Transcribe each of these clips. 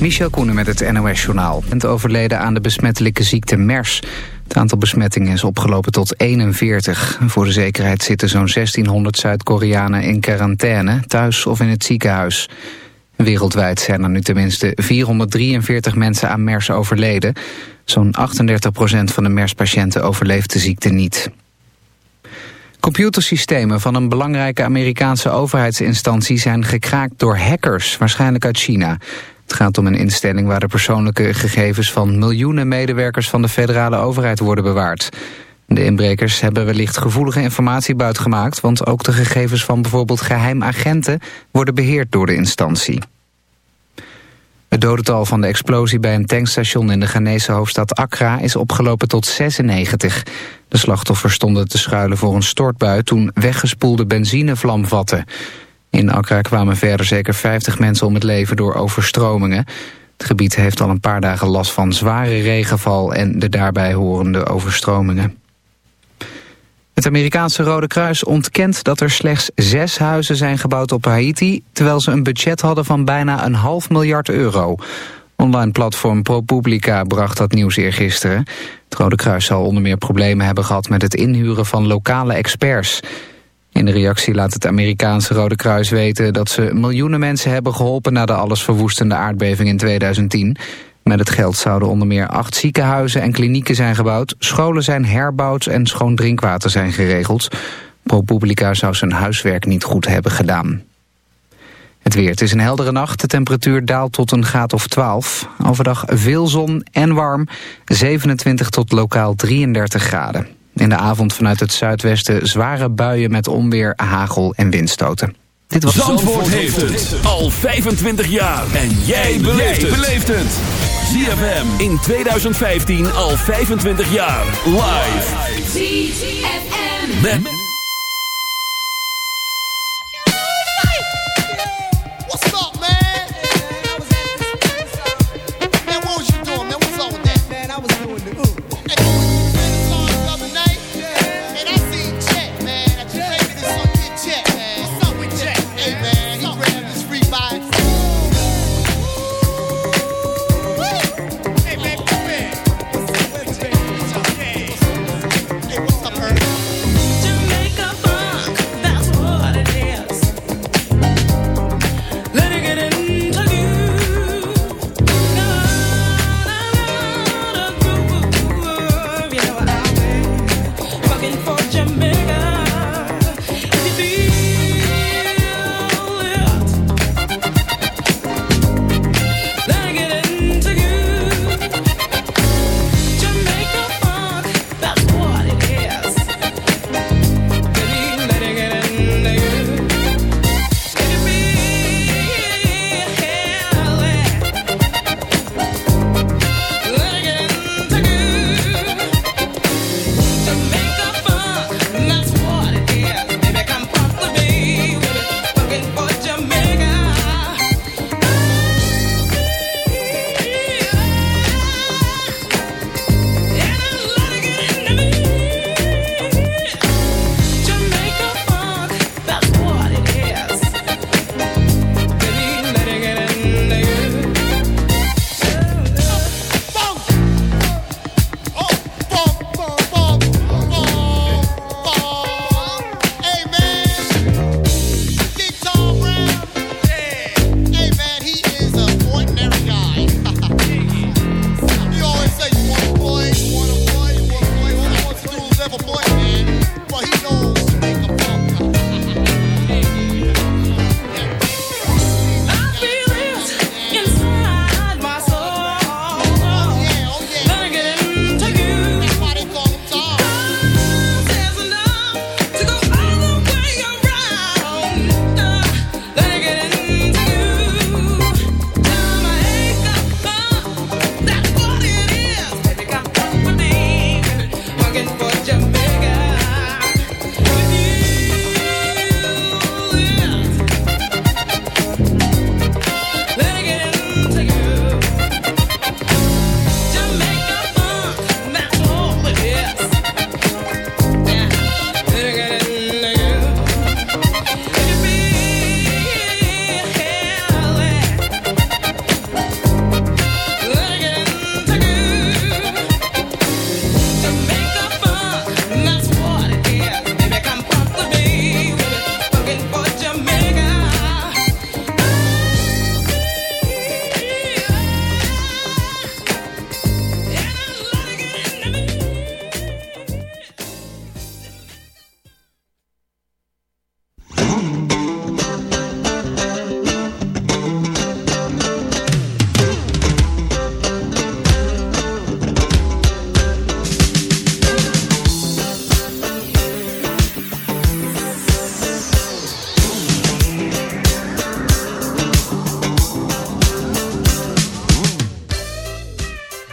Michel Koenen met het NOS-journaal. Het overleden aan de besmettelijke ziekte MERS. Het aantal besmettingen is opgelopen tot 41. Voor de zekerheid zitten zo'n 1600 Zuid-Koreanen in quarantaine... thuis of in het ziekenhuis. Wereldwijd zijn er nu tenminste 443 mensen aan MERS overleden. Zo'n 38% van de MERS-patiënten overleeft de ziekte niet. Computersystemen van een belangrijke Amerikaanse overheidsinstantie zijn gekraakt door hackers, waarschijnlijk uit China. Het gaat om een instelling waar de persoonlijke gegevens van miljoenen medewerkers van de federale overheid worden bewaard. De inbrekers hebben wellicht gevoelige informatie buitgemaakt, want ook de gegevens van bijvoorbeeld geheimagenten worden beheerd door de instantie. Het dodental van de explosie bij een tankstation in de Ghanese hoofdstad Accra is opgelopen tot 96. De slachtoffers stonden te schuilen voor een stortbui toen weggespoelde benzine vlam vatte. In Accra kwamen verder zeker 50 mensen om het leven door overstromingen. Het gebied heeft al een paar dagen last van zware regenval en de daarbij horende overstromingen. Het Amerikaanse Rode Kruis ontkent dat er slechts zes huizen zijn gebouwd op Haiti... terwijl ze een budget hadden van bijna een half miljard euro. Online platform ProPublica bracht dat nieuws eergisteren. Het Rode Kruis zal onder meer problemen hebben gehad met het inhuren van lokale experts... In de reactie laat het Amerikaanse Rode Kruis weten dat ze miljoenen mensen hebben geholpen na de allesverwoestende aardbeving in 2010. Met het geld zouden onder meer acht ziekenhuizen en klinieken zijn gebouwd, scholen zijn herbouwd en schoon drinkwater zijn geregeld. ProPublica zou zijn huiswerk niet goed hebben gedaan. Het weer. Het is een heldere nacht. De temperatuur daalt tot een graad of 12. Overdag veel zon en warm. 27 tot lokaal 33 graden. In de avond vanuit het zuidwesten zware buien met onweer, hagel en windstoten. Dit was Zandvoort, heeft het al 25 jaar. En jij beleeft het. ZFM in 2015 al 25 jaar. Live. ZFM. Met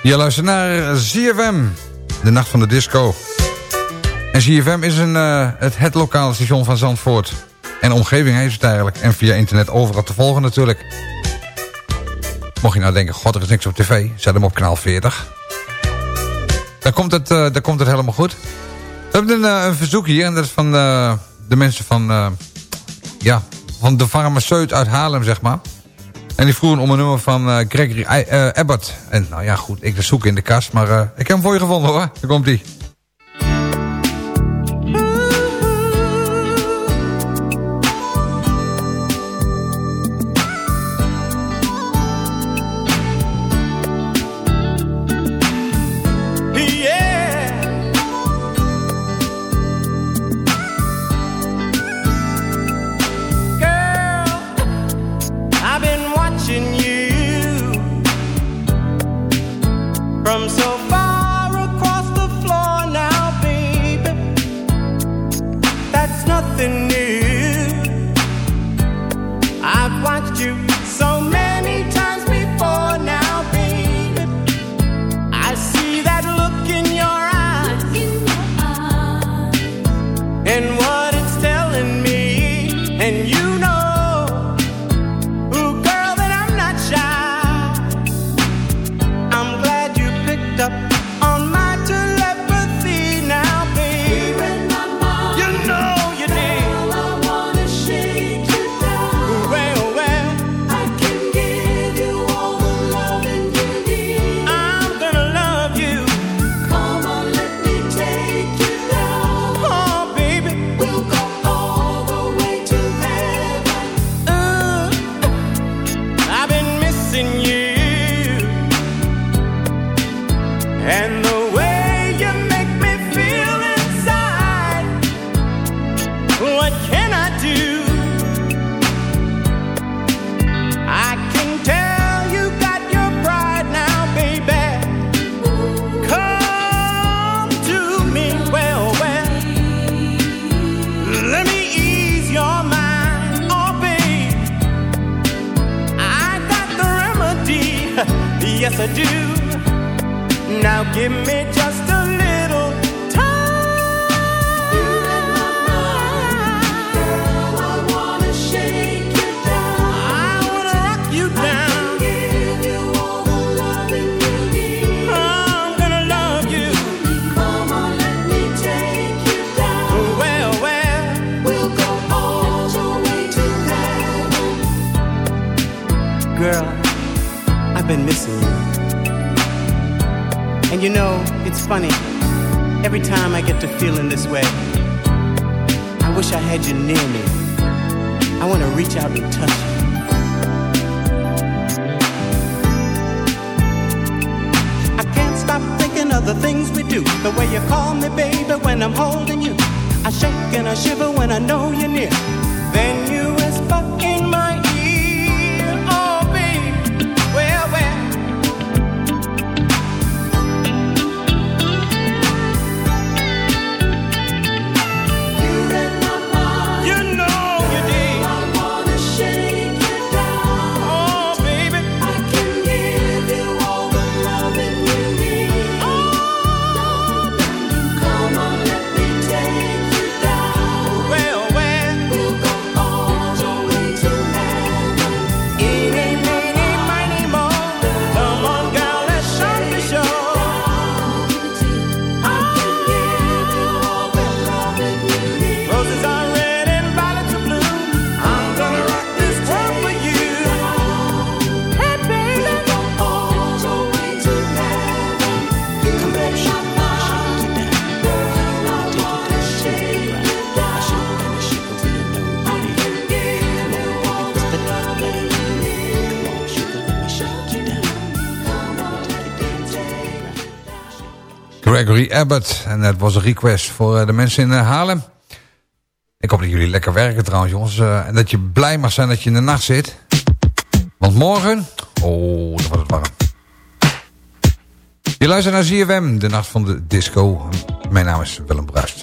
Je luistert naar ZFM, de nacht van de disco. En ZFM is een, uh, het, het lokale station van Zandvoort. En omgeving heeft het eigenlijk. En via internet overal te volgen natuurlijk. Mocht je nou denken, god er is niks op tv. Zet hem op kanaal 40. Dan komt het, uh, dan komt het helemaal goed. We hebben een, uh, een verzoek hier. En dat is van de mensen van, ja, van de farmaceut uit Haarlem, zeg maar. En die vroegen om een nummer van uh, Gregory uh, Abbott. En nou ja, goed, ik zoek in de kast. Maar ik heb hem voor je gevonden hoor. Daar komt hij. Abbott. En dat was een request voor eh, de mensen in eh, Haarlem. Ik hoop dat jullie lekker werken trouwens jongens. Eh, en dat je blij mag zijn dat je in de nacht zit. Want morgen... Oh, dan wordt het warm. Je luistert naar ZFM, de nacht van de disco. Mijn naam is Willem Bruist.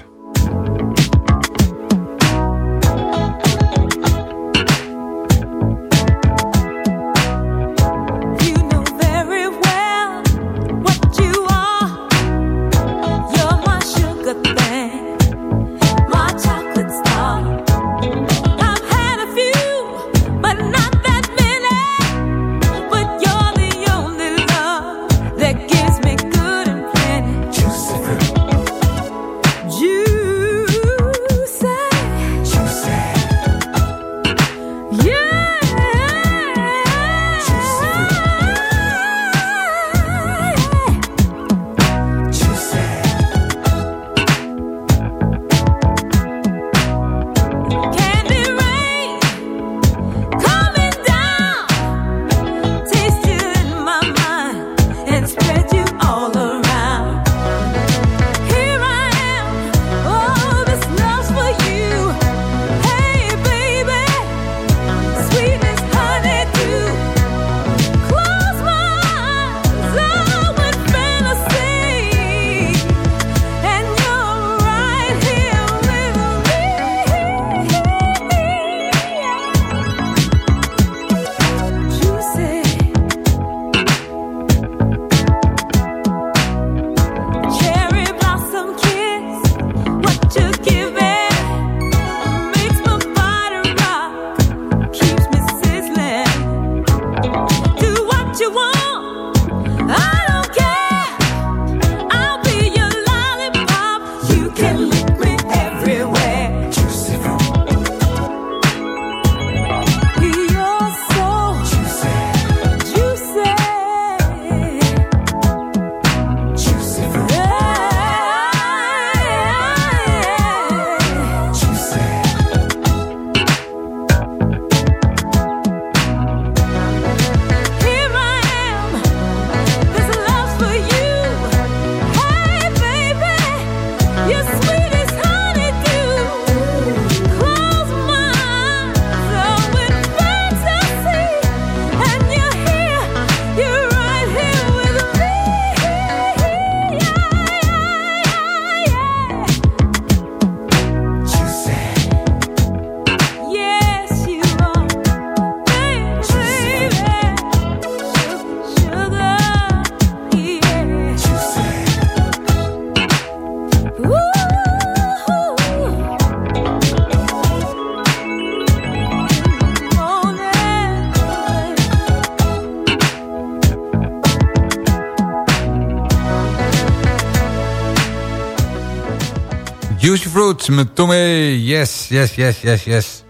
Fruit met Tommy. Yes, yes, yes, yes, yes.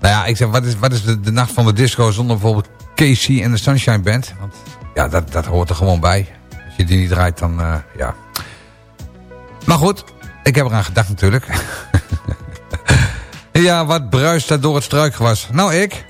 Nou ja, ik zeg, wat is, wat is de, nacht van de disco zonder bijvoorbeeld Casey en de Sunshine Band? Want ja, dat, dat hoort er gewoon bij. Als je die niet draait, dan uh, ja. Maar goed, ik heb eraan gedacht natuurlijk. ja, wat bruist er door het struikgewas? Nou, ik...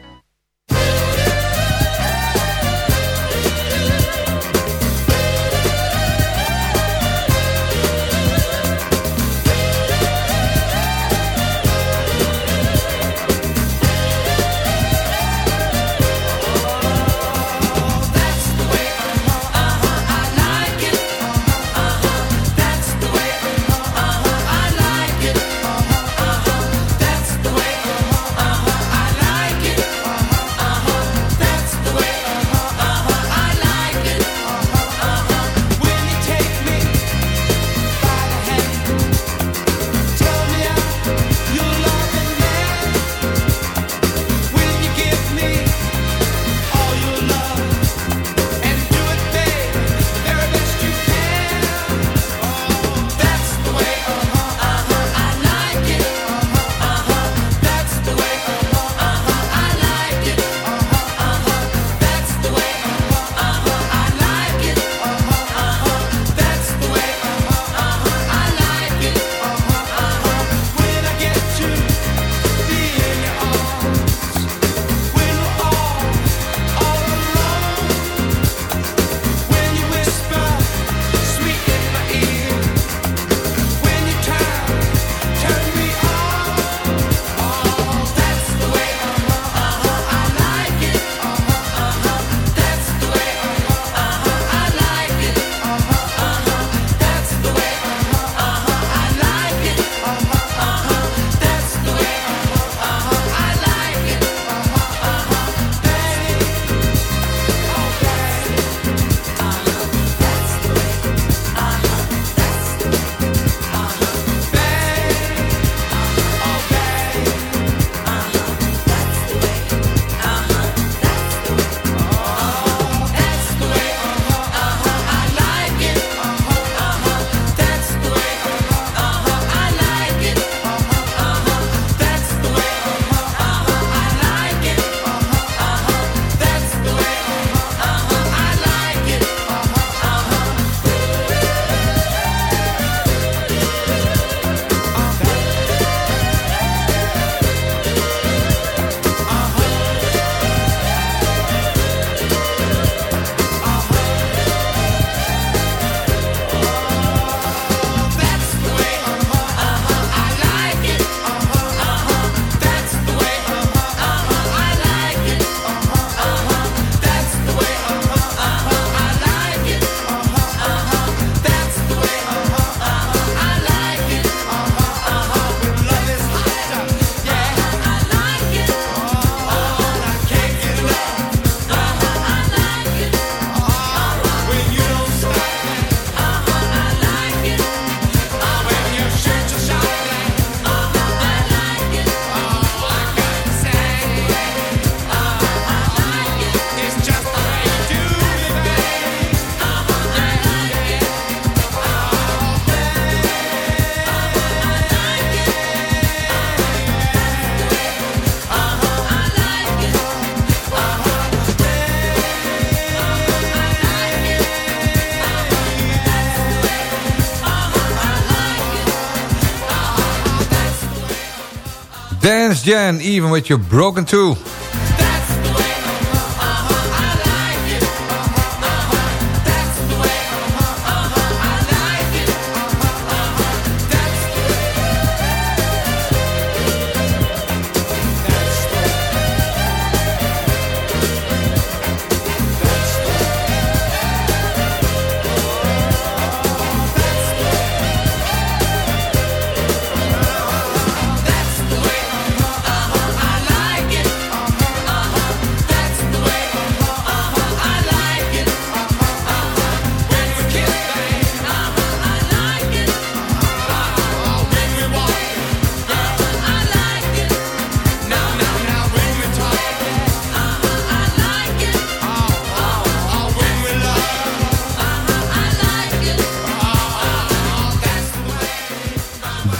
Jan, even with your broken too.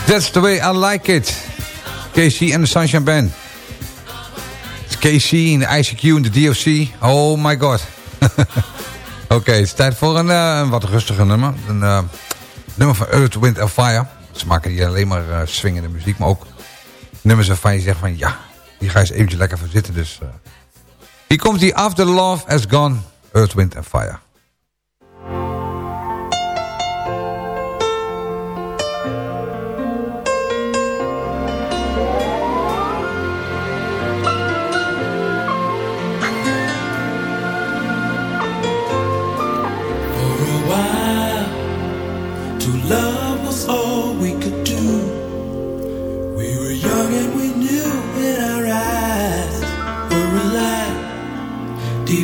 That's the way I like it. KC en de Sunshine Band. KC in de ICQ en de DOC. Oh my god. Oké, het is tijd voor een, uh, wat rustiger nummer. Een uh, nummer van Earth, Wind Fire. Ze maken hier alleen maar uh, swingende muziek, maar ook nummers waarvan je zegt van ja, hier ga je eens eventjes lekker voor zitten. Dus hier komt die After Love Has Gone, Earth, Wind Fire.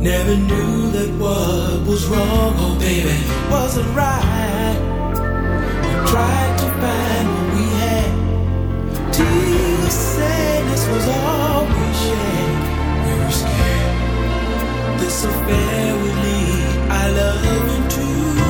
Never knew that what was wrong, oh baby, wasn't right. We tried to find what we had. Tears of sadness was all we shared. We were scared. This affair would lead our love into.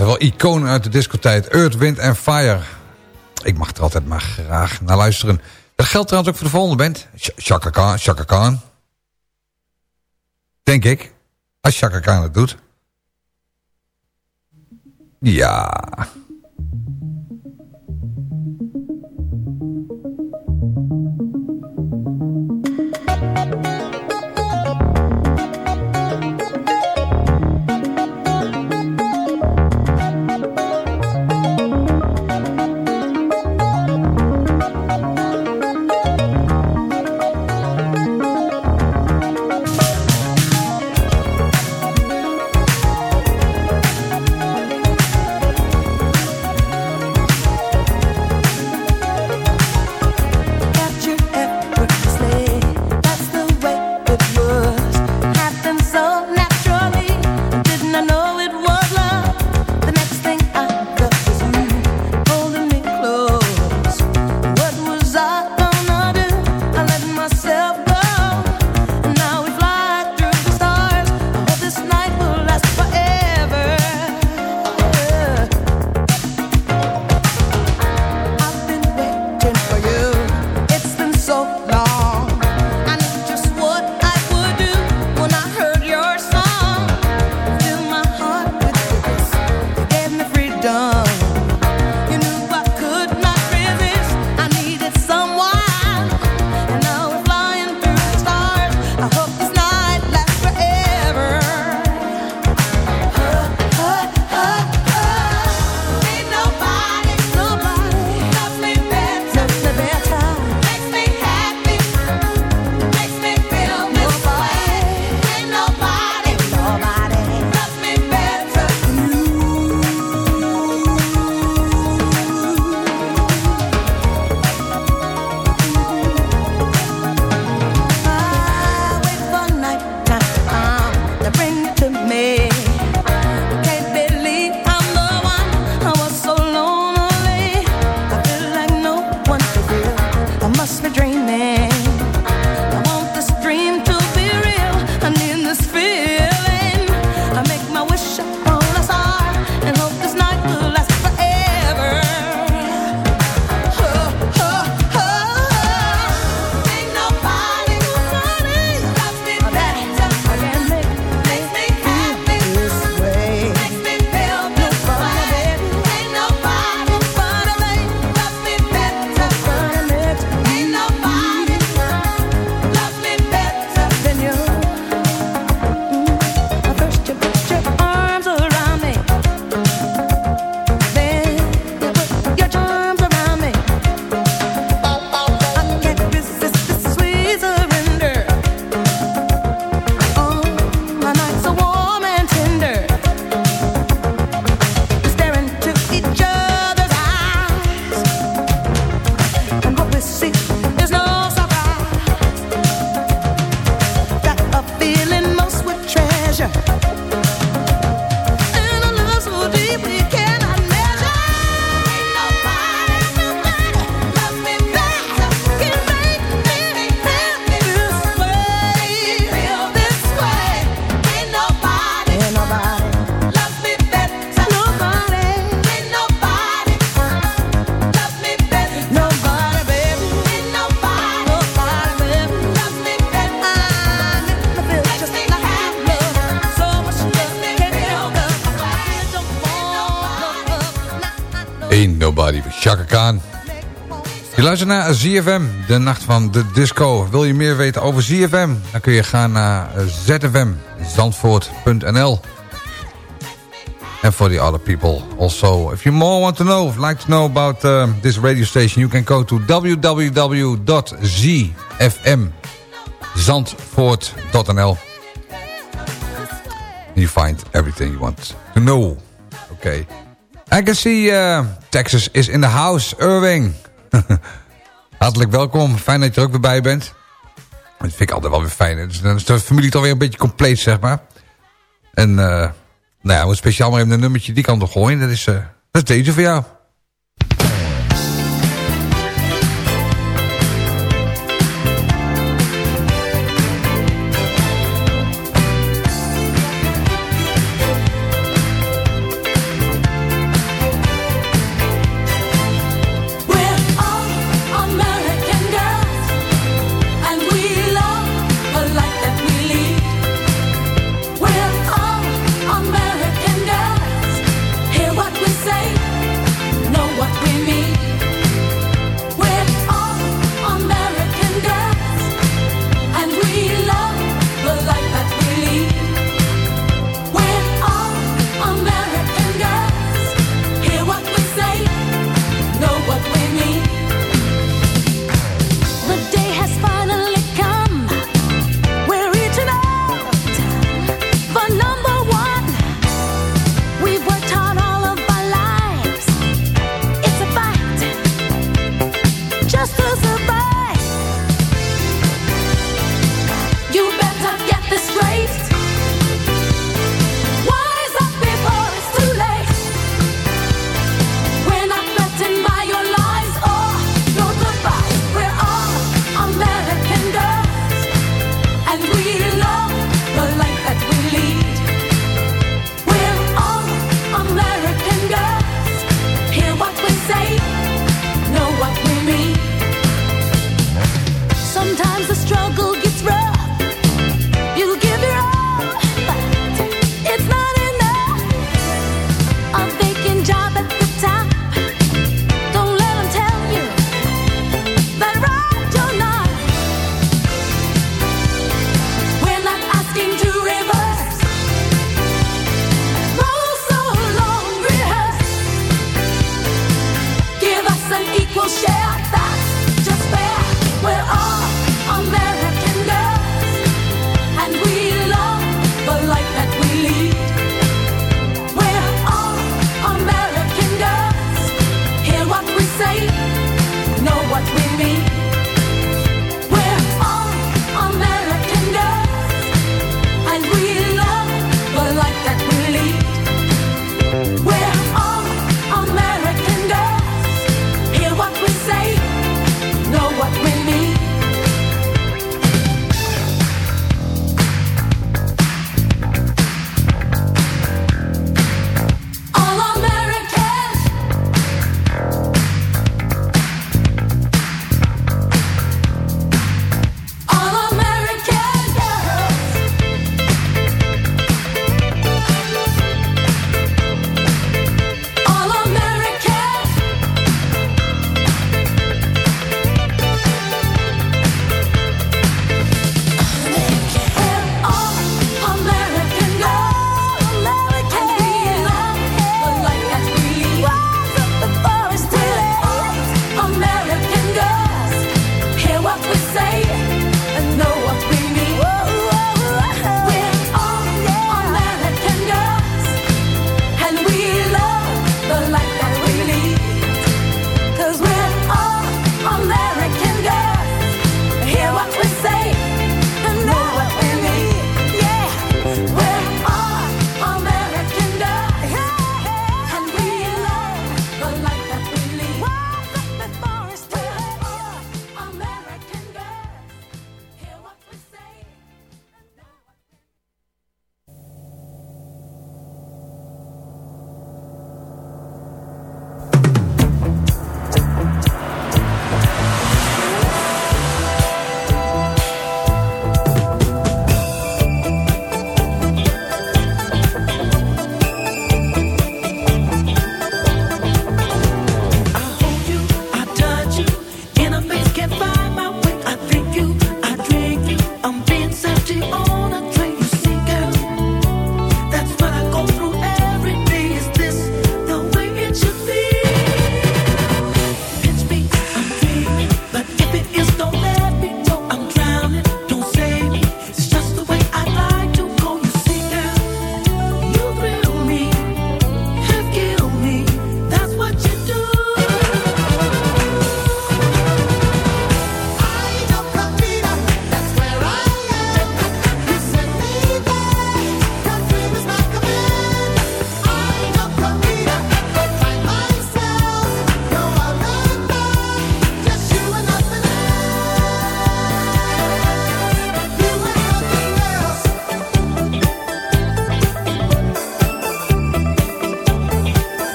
Zaten wel iconen uit de discotijd. Earth, Wind and Fire. Ik mag er altijd maar graag naar luisteren. Dat geldt trouwens ook voor de volgende band. Chaka Khan. Chaka Khan. Denk ik. Als Chaka Khan het doet. Ja. Naar ZFM, de nacht van de disco. Wil je meer weten over ZFM? Dan kun je gaan naar zfmzandvoort.nl. And for the other people also. If you more want to know, like to know about uh, this radio station, you can go to www.zfmzandvoort.nl. You find everything you want to know. Okay. I can see uh, Texas is in the house. Irving. Hartelijk welkom. Fijn dat je er ook weer bij bent. Dat vind ik altijd wel weer fijn. Dus dan is de familie toch weer een beetje compleet, zeg maar. En uh, nou ja, moet speciaal maar even een nummertje die kan toch gooien. Dat is, uh, dat is deze voor jou.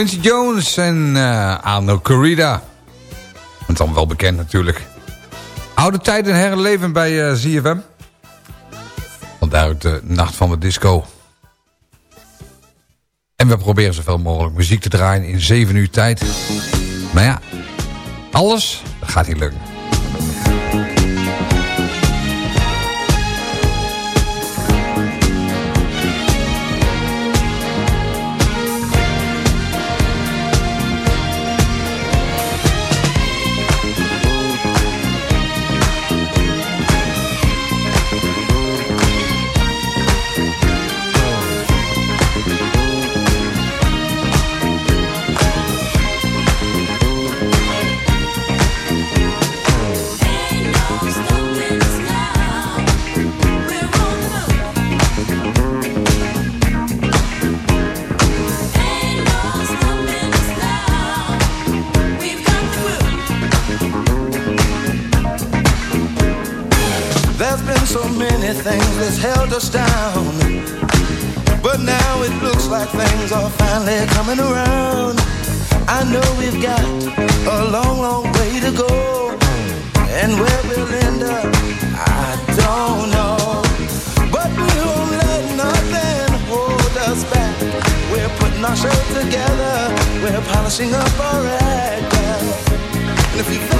Quincy Jones en uh, Arno Corrida. Het dan wel bekend natuurlijk. Oude tijden herleven bij uh, ZFM. Want daaruit de nacht van de disco. En we proberen zoveel mogelijk muziek te draaien in 7 uur tijd. Maar ja, alles gaat niet lukken. pushing up our. And if you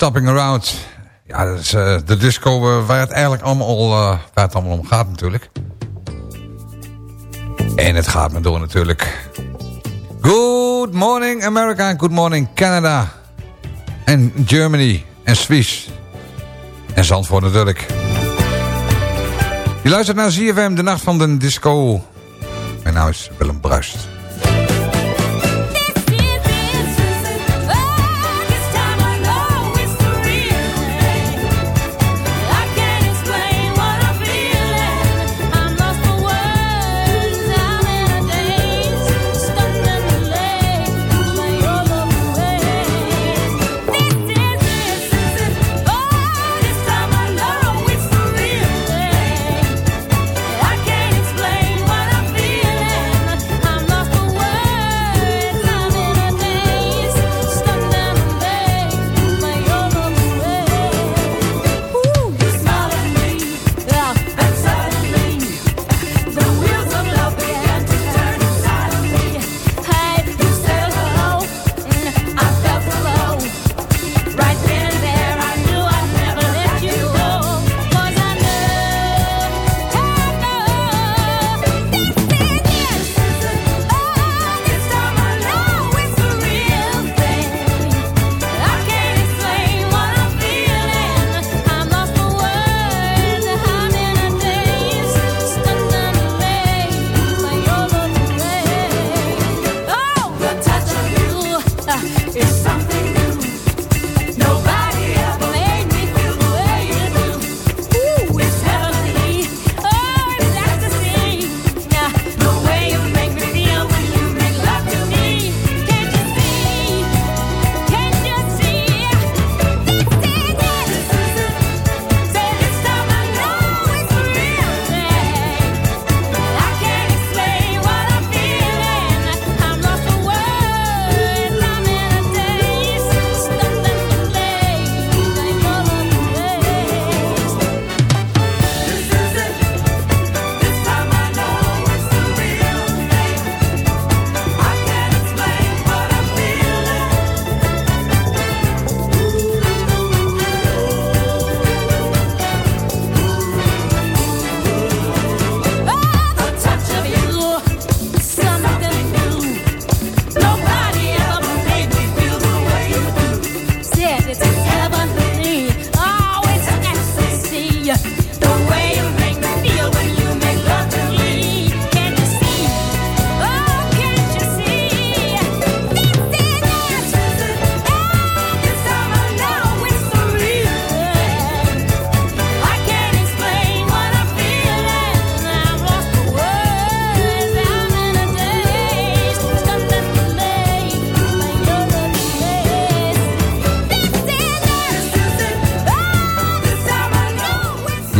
Stopping Around. Ja, dat is uh, de disco uh, waar het eigenlijk allemaal, waar het allemaal om gaat natuurlijk. En het gaat me door natuurlijk. Good morning America good morning Canada. En Germany en Swiss. En Zandvoort natuurlijk. Je luistert naar ZFM, de nacht van de disco. Mijn naam is Willem Bruist.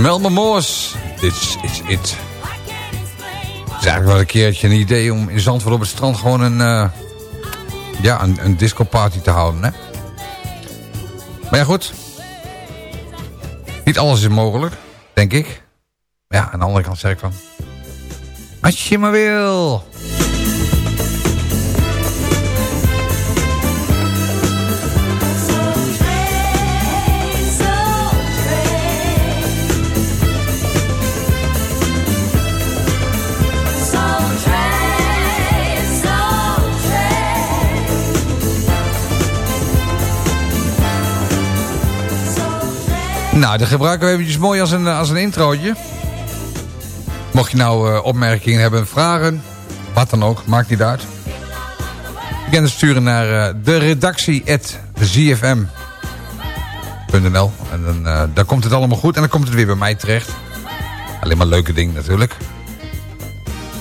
Melba Moors, This is it. Het is eigenlijk wel een keertje een idee om in Zandvoort op het strand gewoon een, uh, ja, een, een discoparty te houden. Hè? Maar ja, goed. Niet alles is mogelijk, denk ik. Maar ja, aan de andere kant zeg ik van... Als je maar wil. Nou, dat gebruiken we eventjes mooi als een, als een introotje. Mocht je nou uh, opmerkingen hebben, vragen, wat dan ook, maakt niet uit. Je kunt het sturen naar uh, de redactie zfm.nl. En dan, uh, komt het allemaal goed en dan komt het weer bij mij terecht. Alleen maar leuke dingen natuurlijk.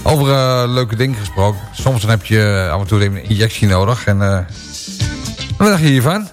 Over leuke dingen gesproken. Soms dan heb je af en toe een injectie nodig. En wat dacht je hiervan?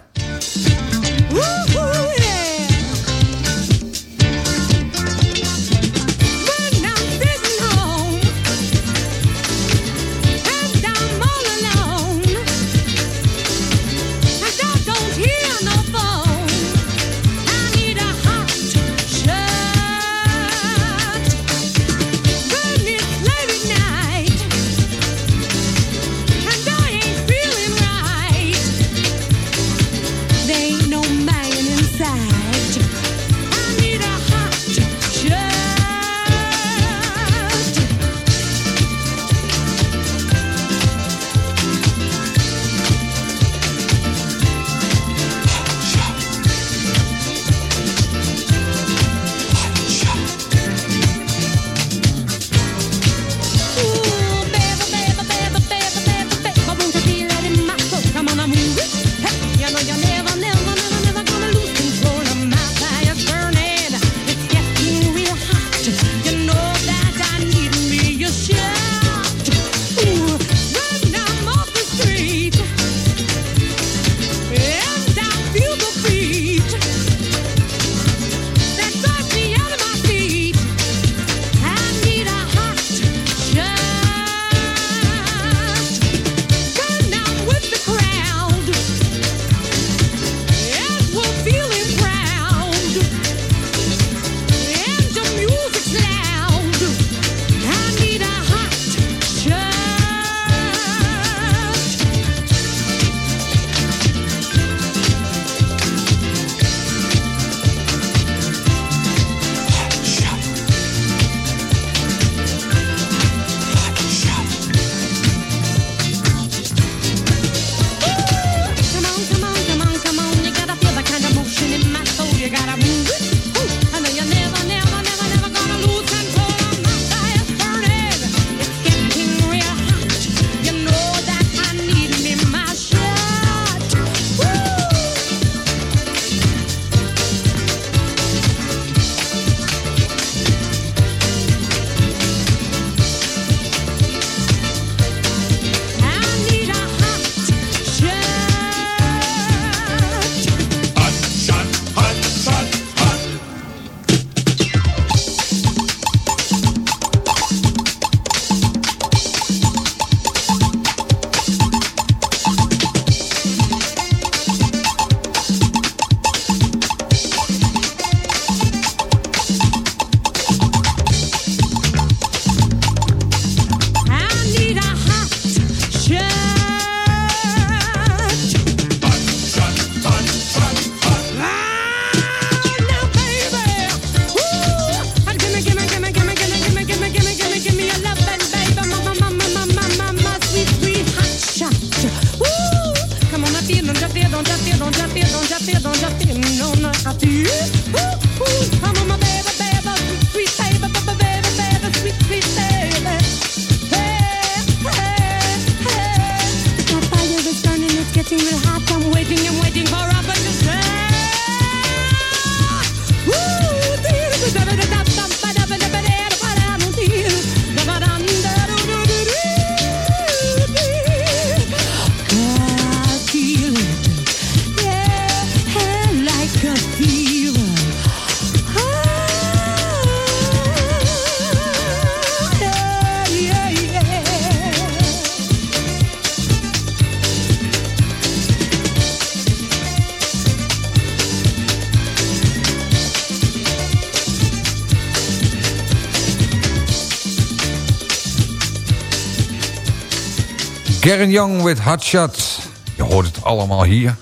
Karen Young with Hot Shots. Je hoort het allemaal hier.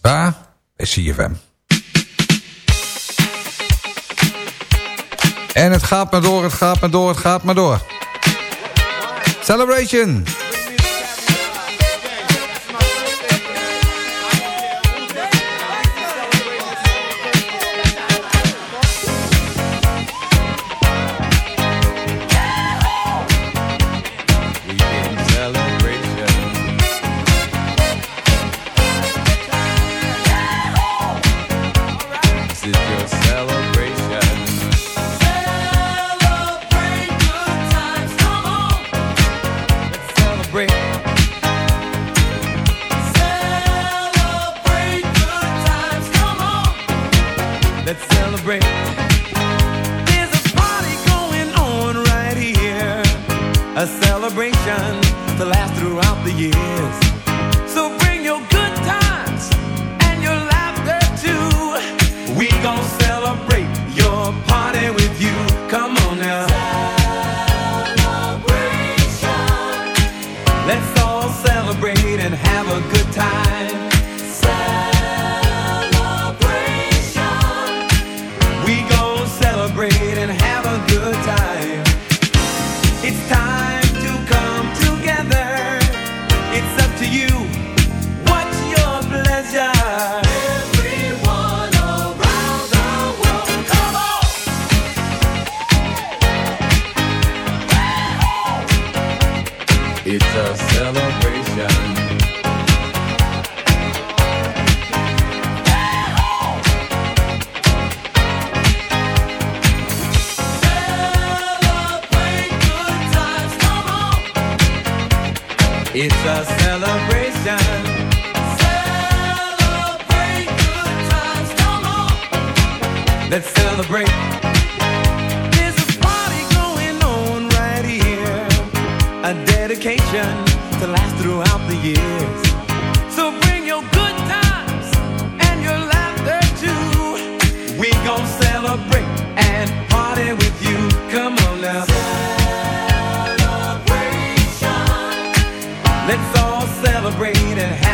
Daar Bij CFM. En het gaat maar door, het gaat maar door, het gaat maar door. Celebration! Let's celebrate. There's a party going on right here. A dedication to last throughout the years. So bring your good times and your laughter too. We gon' celebrate and party with you. Come on now. Celebration. Let's all celebrate and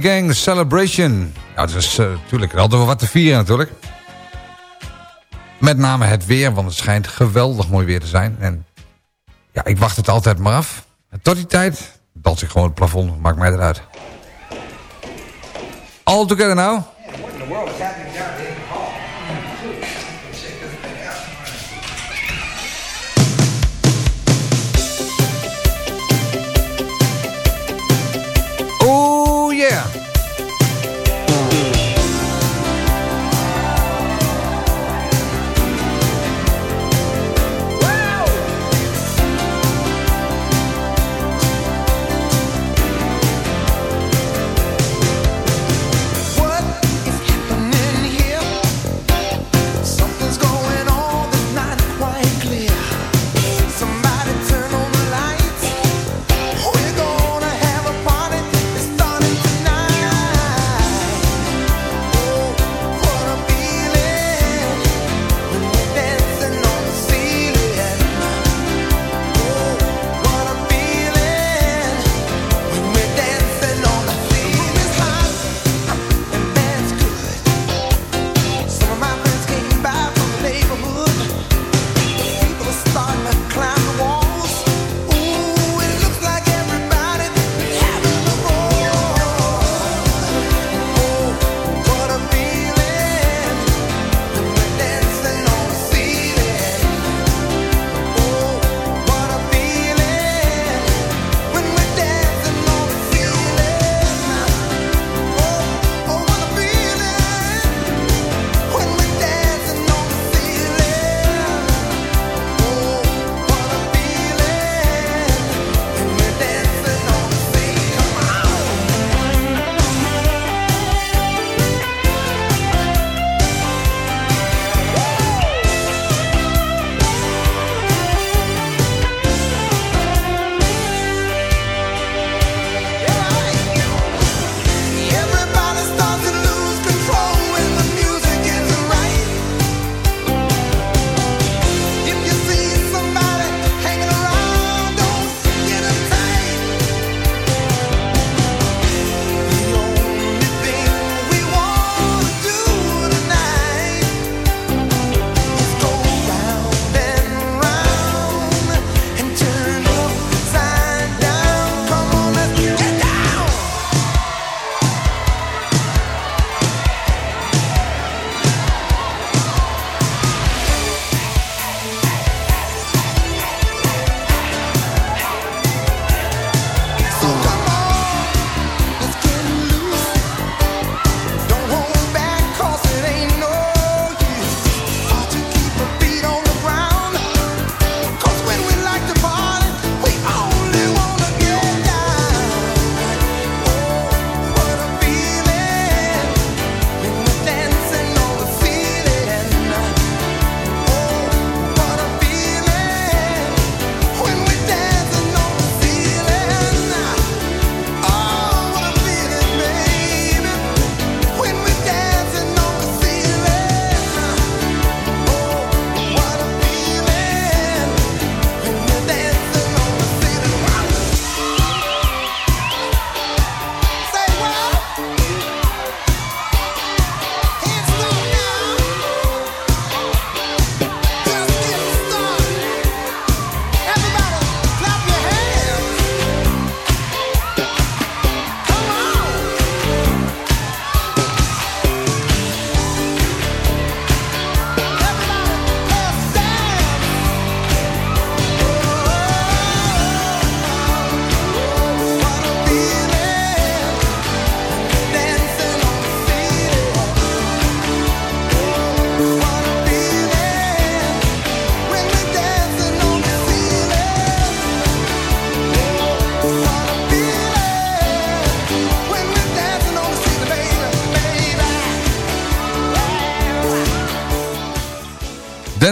the Gang, Celebration. Ja, dus is eh, natuurlijk, We hadden we wat te vieren natuurlijk. Met name het weer, want het schijnt geweldig mooi weer te zijn. En ja, ik wacht het altijd maar af. Tot die tijd dat ik gewoon het plafond, maakt mij eruit. All together now.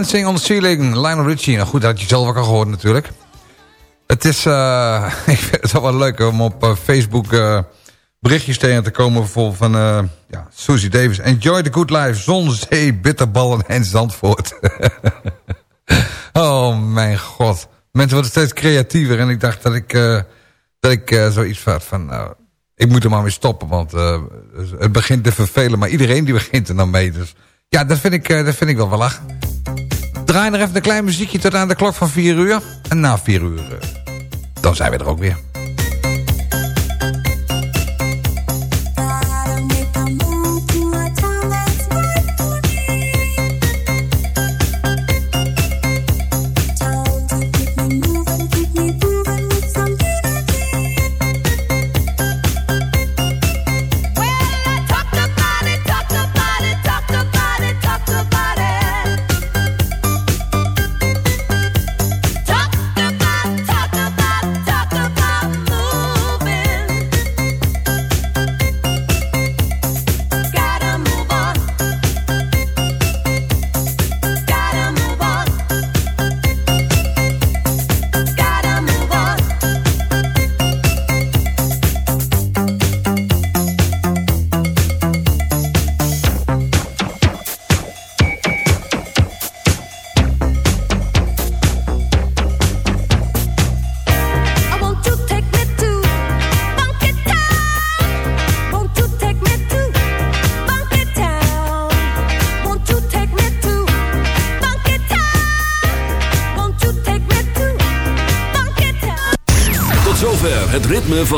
Dancing on the Ceiling, Lionel Richie. Nou goed, dat had je zelf ook al gehoord natuurlijk. Het is, uh, ik vind het wel leuk om op uh, Facebook uh, berichtjes tegen te komen. Bijvoorbeeld van ja, Susie Davis. Enjoy the good life, zon, zee, bitterballen en Zandvoort. oh mijn god. Mensen worden steeds creatiever. En ik dacht dat ik, dat ik zoiets had van... Nou, ik moet er maar mee stoppen, want het begint te vervelen. Maar iedereen die begint er dan mee. Dus ja, dat vind ik, dat vind ik wel wel lachen. Draai nog even een klein muziekje tot aan de klok van 4 uur. En na 4 uur, uh, dan zijn we er ook weer.